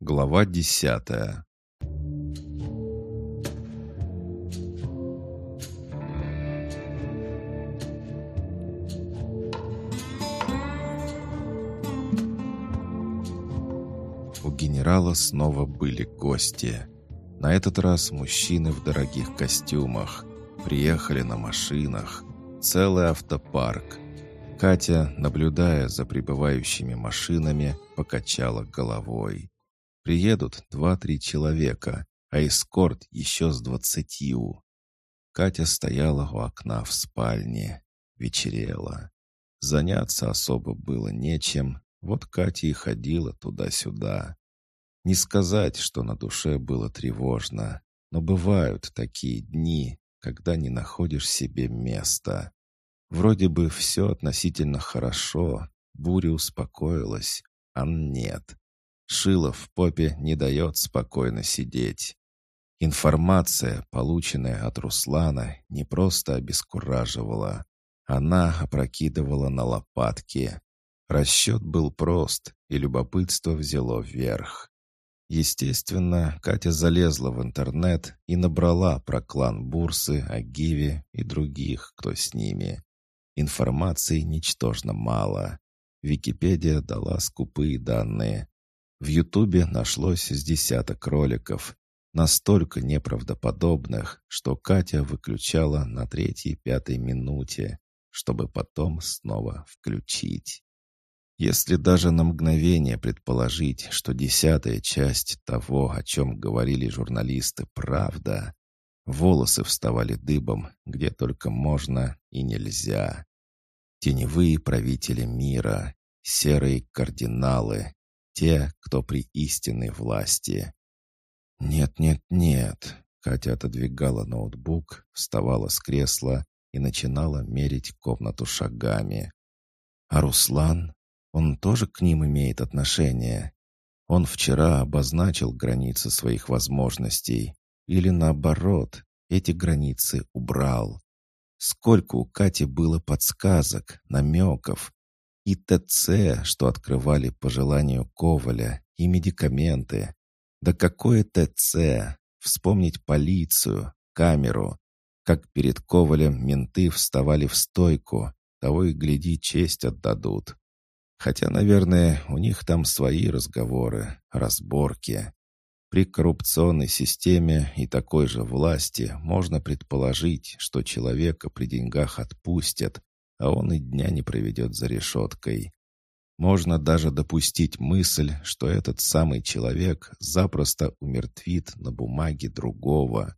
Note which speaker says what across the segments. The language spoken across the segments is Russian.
Speaker 1: Глава десятая У генерала снова были гости. На этот раз мужчины в дорогих костюмах. Приехали на машинах. Целый автопарк. Катя, наблюдая за прибывающими машинами, покачала головой. Приедут два-три человека, а эскорт еще с двадцатью. Катя стояла у окна в спальне. Вечерело. Заняться особо было нечем, вот Катя и ходила туда-сюда. Не сказать, что на душе было тревожно, но бывают такие дни, когда не находишь себе места. Вроде бы все относительно хорошо, буря успокоилась, а нет. Шило в попе не дает спокойно сидеть. Информация, полученная от Руслана, не просто обескураживала. Она опрокидывала на лопатки. Расчет был прост, и любопытство взяло вверх. Естественно, Катя залезла в интернет и набрала про клан Бурсы, Агиви и других, кто с ними. Информации ничтожно мало. Википедия дала скупые данные. В Ютубе нашлось с десяток роликов, настолько неправдоподобных, что Катя выключала на третьей-пятой минуте, чтобы потом снова включить. Если даже на мгновение предположить, что десятая часть того, о чем говорили журналисты, правда, волосы вставали дыбом, где только можно и нельзя. Теневые правители мира, серые кардиналы, те, кто при истинной власти. «Нет, нет, нет», — Катя отодвигала ноутбук, вставала с кресла и начинала мерить комнату шагами. «А Руслан?» Он тоже к ним имеет отношение. Он вчера обозначил границы своих возможностей. Или наоборот, эти границы убрал. Сколько у Кати было подсказок, намеков. И ТЦ, что открывали по желанию Коваля, и медикаменты. Да какое ТЦ? Вспомнить полицию, камеру. Как перед Ковалем менты вставали в стойку. Того и гляди, честь отдадут. Хотя, наверное, у них там свои разговоры, разборки. При коррупционной системе и такой же власти можно предположить, что человека при деньгах отпустят, а он и дня не проведет за решеткой. Можно даже допустить мысль, что этот самый человек запросто умертвит на бумаге другого.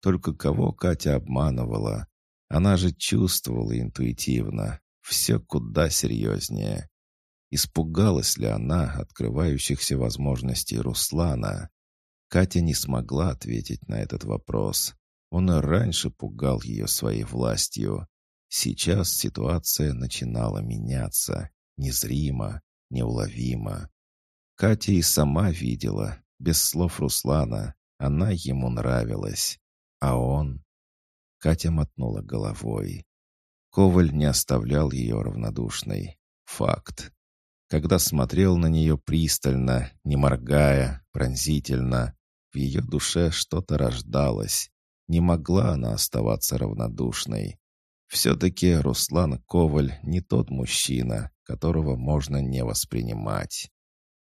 Speaker 1: Только кого Катя обманывала? Она же чувствовала интуитивно. Все куда серьезнее. Испугалась ли она открывающихся возможностей Руслана? Катя не смогла ответить на этот вопрос. Он и раньше пугал ее своей властью. Сейчас ситуация начинала меняться. Незримо, неуловимо. Катя и сама видела, без слов Руслана, она ему нравилась. А он... Катя мотнула головой. Коваль не оставлял ее равнодушной. Факт когда смотрел на нее пристально, не моргая, пронзительно. В ее душе что-то рождалось. Не могла она оставаться равнодушной. Все-таки Руслан Коваль не тот мужчина, которого можно не воспринимать.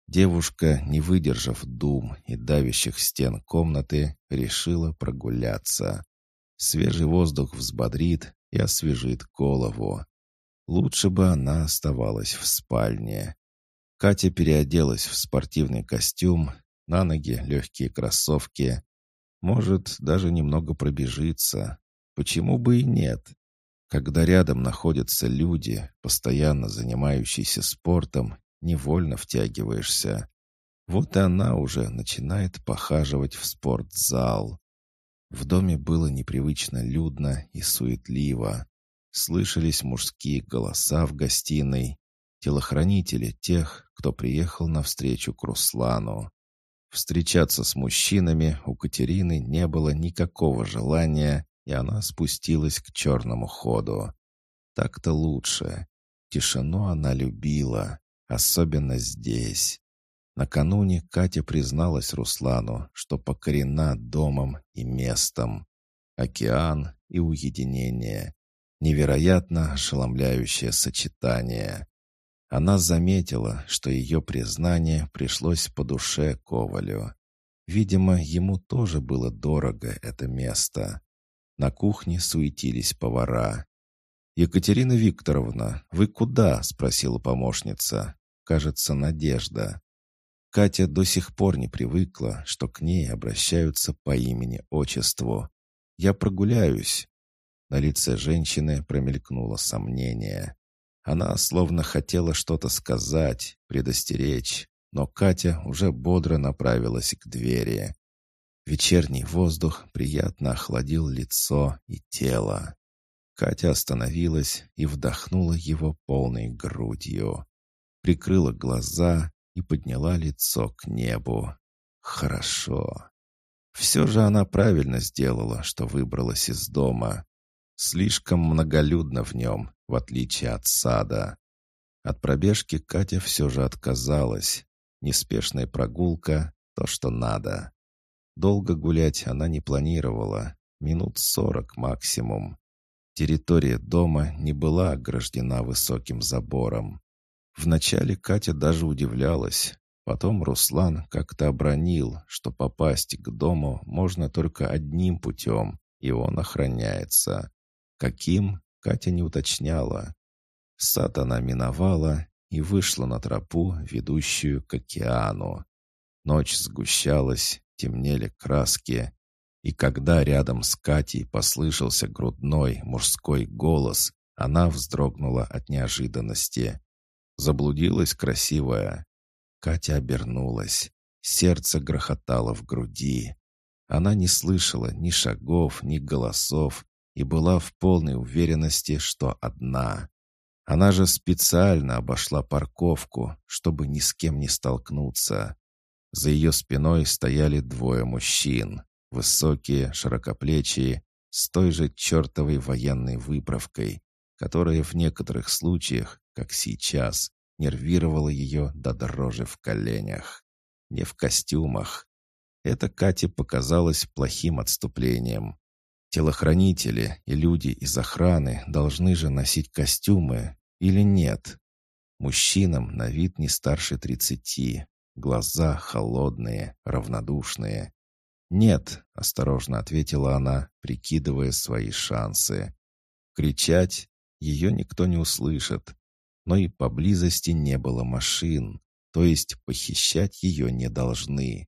Speaker 1: Девушка, не выдержав дум и давящих стен комнаты, решила прогуляться. Свежий воздух взбодрит и освежит голову. Лучше бы она оставалась в спальне. Катя переоделась в спортивный костюм, на ноги легкие кроссовки. Может, даже немного пробежится. Почему бы и нет? Когда рядом находятся люди, постоянно занимающиеся спортом, невольно втягиваешься. Вот и она уже начинает похаживать в спортзал. В доме было непривычно людно и суетливо. Слышались мужские голоса в гостиной, телохранители тех, кто приехал навстречу к Руслану. Встречаться с мужчинами у Катерины не было никакого желания, и она спустилась к черному ходу. Так-то лучше. Тишину она любила, особенно здесь. Накануне Катя призналась Руслану, что покорена домом и местом. Океан и уединение. Невероятно ошеломляющее сочетание. Она заметила, что ее признание пришлось по душе Ковалю. Видимо, ему тоже было дорого это место. На кухне суетились повара. «Екатерина Викторовна, вы куда?» — спросила помощница. «Кажется, Надежда». Катя до сих пор не привыкла, что к ней обращаются по имени-отчеству. «Я прогуляюсь». На лице женщины промелькнуло сомнение. Она словно хотела что-то сказать, предостеречь, но Катя уже бодро направилась к двери. Вечерний воздух приятно охладил лицо и тело. Катя остановилась и вдохнула его полной грудью. Прикрыла глаза и подняла лицо к небу. Хорошо. Все же она правильно сделала, что выбралась из дома. Слишком многолюдно в нем, в отличие от сада. От пробежки Катя все же отказалась. Неспешная прогулка — то, что надо. Долго гулять она не планировала, минут сорок максимум. Территория дома не была ограждена высоким забором. Вначале Катя даже удивлялась. Потом Руслан как-то обронил, что попасть к дому можно только одним путем, и он охраняется. Каким, Катя не уточняла. Сад она миновала и вышла на тропу, ведущую к океану. Ночь сгущалась, темнели краски. И когда рядом с Катей послышался грудной мужской голос, она вздрогнула от неожиданности. Заблудилась красивая. Катя обернулась. Сердце грохотало в груди. Она не слышала ни шагов, ни голосов и была в полной уверенности, что одна. Она же специально обошла парковку, чтобы ни с кем не столкнуться. За ее спиной стояли двое мужчин, высокие, широкоплечие, с той же чертовой военной выправкой, которая в некоторых случаях, как сейчас, нервировала ее до дрожи в коленях. Не в костюмах. Это Кате показалось плохим отступлением. Телохранители и люди из охраны должны же носить костюмы или нет? Мужчинам на вид не старше тридцати, Глаза холодные, равнодушные. «Нет», — осторожно ответила она, прикидывая свои шансы. Кричать ее никто не услышит, но и поблизости не было машин, то есть похищать ее не должны.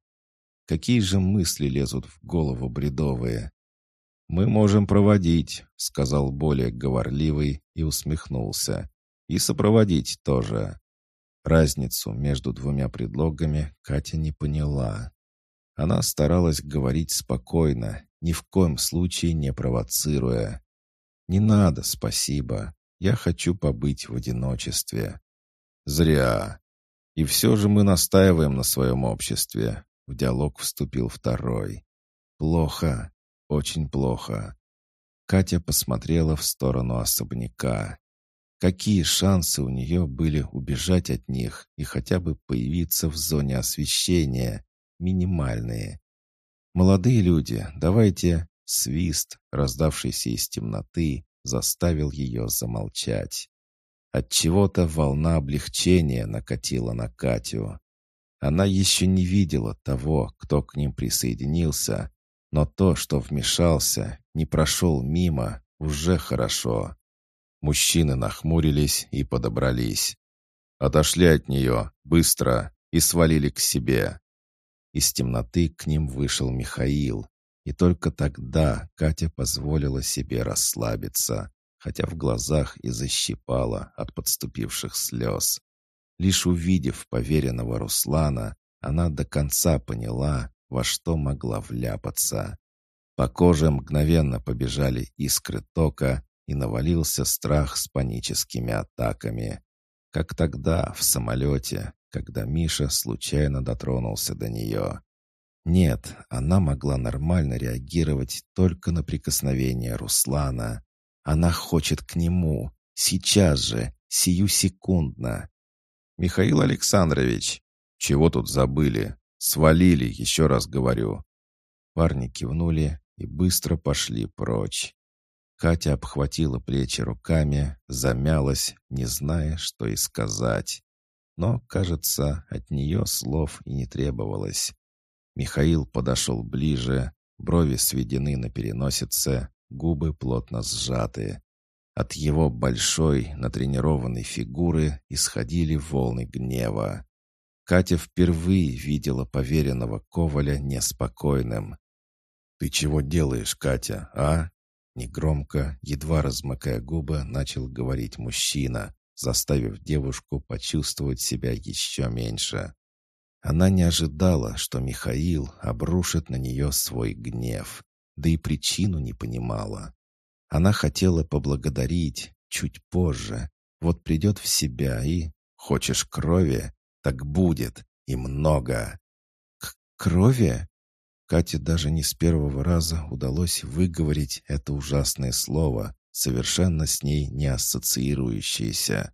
Speaker 1: Какие же мысли лезут в голову бредовые? «Мы можем проводить», — сказал более говорливый и усмехнулся. «И сопроводить тоже». Разницу между двумя предлогами Катя не поняла. Она старалась говорить спокойно, ни в коем случае не провоцируя. «Не надо, спасибо. Я хочу побыть в одиночестве». «Зря. И все же мы настаиваем на своем обществе», — в диалог вступил второй. «Плохо. Очень плохо». Катя посмотрела в сторону особняка. Какие шансы у нее были убежать от них и хотя бы появиться в зоне освещения? Минимальные. «Молодые люди, давайте...» Свист, раздавшийся из темноты, заставил ее замолчать. От чего то волна облегчения накатила на Катю. Она еще не видела того, кто к ним присоединился, но то, что вмешался, не прошел мимо, уже хорошо. Мужчины нахмурились и подобрались. Отошли от нее, быстро, и свалили к себе. Из темноты к ним вышел Михаил, и только тогда Катя позволила себе расслабиться, хотя в глазах и защипала от подступивших слез. Лишь увидев поверенного Руслана, она до конца поняла, во что могла вляпаться. По коже мгновенно побежали искры тока, и навалился страх с паническими атаками. Как тогда, в самолете, когда Миша случайно дотронулся до нее. Нет, она могла нормально реагировать только на прикосновение Руслана. Она хочет к нему, сейчас же, сию секундно. «Михаил Александрович!» «Чего тут забыли? Свалили, еще раз говорю». Парни кивнули и быстро пошли прочь. Катя обхватила плечи руками, замялась, не зная, что и сказать. Но, кажется, от нее слов и не требовалось. Михаил подошел ближе, брови сведены на переносице, губы плотно сжаты. От его большой, натренированной фигуры исходили волны гнева. Катя впервые видела поверенного Коваля неспокойным. «Ты чего делаешь, Катя, а?» Негромко, едва размыкая губы, начал говорить мужчина, заставив девушку почувствовать себя еще меньше. Она не ожидала, что Михаил обрушит на нее свой гнев, да и причину не понимала. Она хотела поблагодарить чуть позже, вот придет в себя и... Хочешь крови? Так будет, и много. К крови? Кате даже не с первого раза удалось выговорить это ужасное слово, совершенно с ней не ассоциирующееся.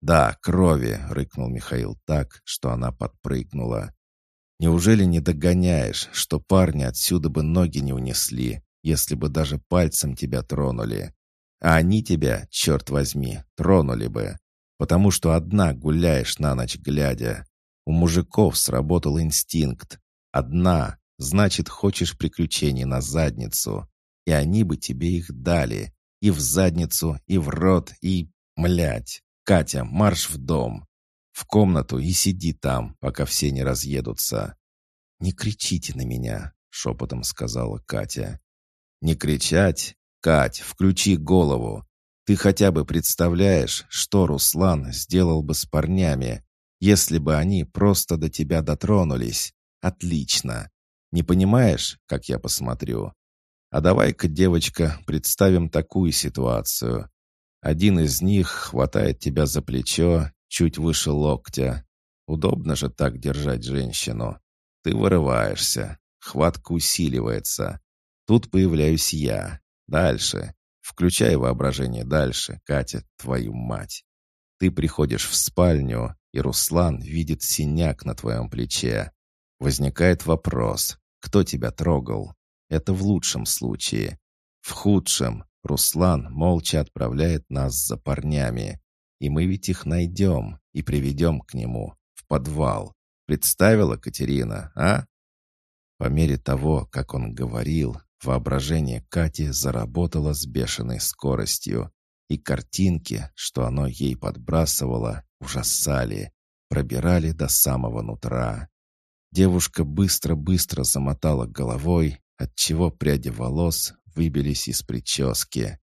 Speaker 1: «Да, крови!» — рыкнул Михаил так, что она подпрыгнула. «Неужели не догоняешь, что парни отсюда бы ноги не унесли, если бы даже пальцем тебя тронули? А они тебя, черт возьми, тронули бы, потому что одна гуляешь на ночь глядя. У мужиков сработал инстинкт. Одна, значит, хочешь приключений на задницу. И они бы тебе их дали. И в задницу, и в рот, и... Млять. Катя, марш в дом. В комнату и сиди там, пока все не разъедутся. «Не кричите на меня», — шепотом сказала Катя. «Не кричать? Кать, включи голову. Ты хотя бы представляешь, что Руслан сделал бы с парнями, если бы они просто до тебя дотронулись? Отлично. Не понимаешь, как я посмотрю? А давай-ка, девочка, представим такую ситуацию. Один из них хватает тебя за плечо, чуть выше локтя. Удобно же так держать женщину. Ты вырываешься, хватка усиливается. Тут появляюсь я. Дальше. Включай воображение дальше, Катя, твою мать. Ты приходишь в спальню, и Руслан видит синяк на твоем плече. Возникает вопрос, кто тебя трогал? Это в лучшем случае. В худшем Руслан молча отправляет нас за парнями. И мы ведь их найдем и приведем к нему, в подвал. Представила Катерина, а? По мере того, как он говорил, воображение Кати заработало с бешеной скоростью, и картинки, что оно ей подбрасывало, ужасали, пробирали до самого нутра. Девушка быстро-быстро замотала головой, отчего пряди волос выбились из прически.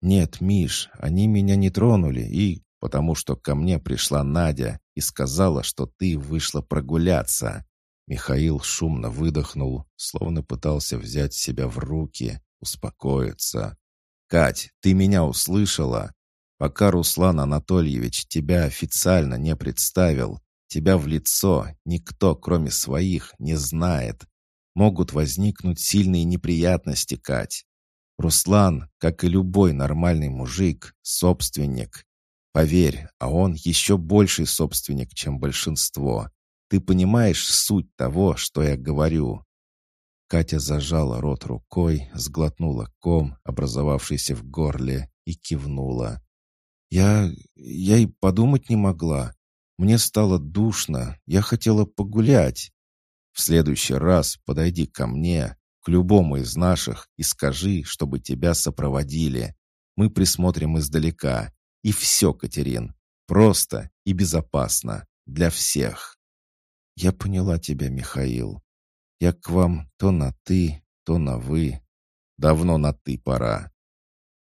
Speaker 1: «Нет, Миш, они меня не тронули, и потому что ко мне пришла Надя и сказала, что ты вышла прогуляться». Михаил шумно выдохнул, словно пытался взять себя в руки, успокоиться. «Кать, ты меня услышала? Пока Руслан Анатольевич тебя официально не представил, тебя в лицо никто, кроме своих, не знает. Могут возникнуть сильные неприятности, Кать. Руслан, как и любой нормальный мужик, собственник. Поверь, а он еще больший собственник, чем большинство. Ты понимаешь суть того, что я говорю?» Катя зажала рот рукой, сглотнула ком, образовавшийся в горле, и кивнула. «Я... я и подумать не могла. Мне стало душно, я хотела погулять. В следующий раз подойди ко мне, к любому из наших, и скажи, чтобы тебя сопроводили. Мы присмотрим издалека. И все, Катерин. Просто и безопасно. Для всех. Я поняла тебя, Михаил. Я к вам то на «ты», то на «вы». Давно на «ты» пора.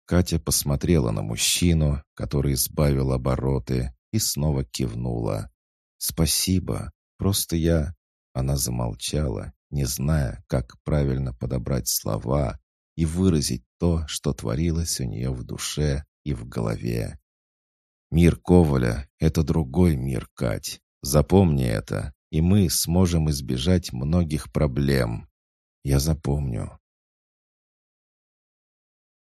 Speaker 1: Катя посмотрела на мужчину, который избавил обороты, и снова кивнула. «Спасибо. Просто я...» Она замолчала, не зная, как правильно подобрать слова и выразить то, что творилось у нее в душе и в голове. «Мир Коваля — это другой мир, Кать. Запомни это, и мы сможем избежать многих проблем. Я запомню.